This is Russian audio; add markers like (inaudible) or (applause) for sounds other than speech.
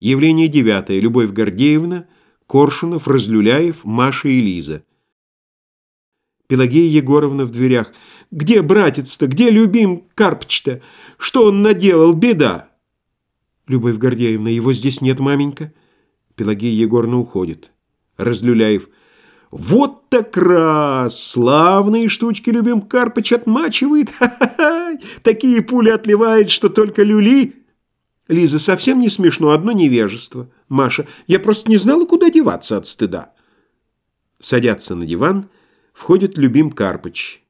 Явление девятое. Любовь Гордеевна, Коршунов, Разлюляев, Маша и Лиза. Пелагея Егоровна в дверях. «Где братец-то? Где любим Карпыч-то? Что он наделал? Беда!» Любовь Гордеевна. «Его здесь нет, маменька». Пелагея Егоровна уходит. Разлюляев. «Вот так раз! Славные штучки любим Карпыч отмачивает! (laughs) Ха-ха-ха! Такие пули отливает, что только люли!» Лиза, совсем не смешно, одно невежество. Маша, я просто не знала, куда деваться от стыда. Садятся на диван, входит Любим Карпыч.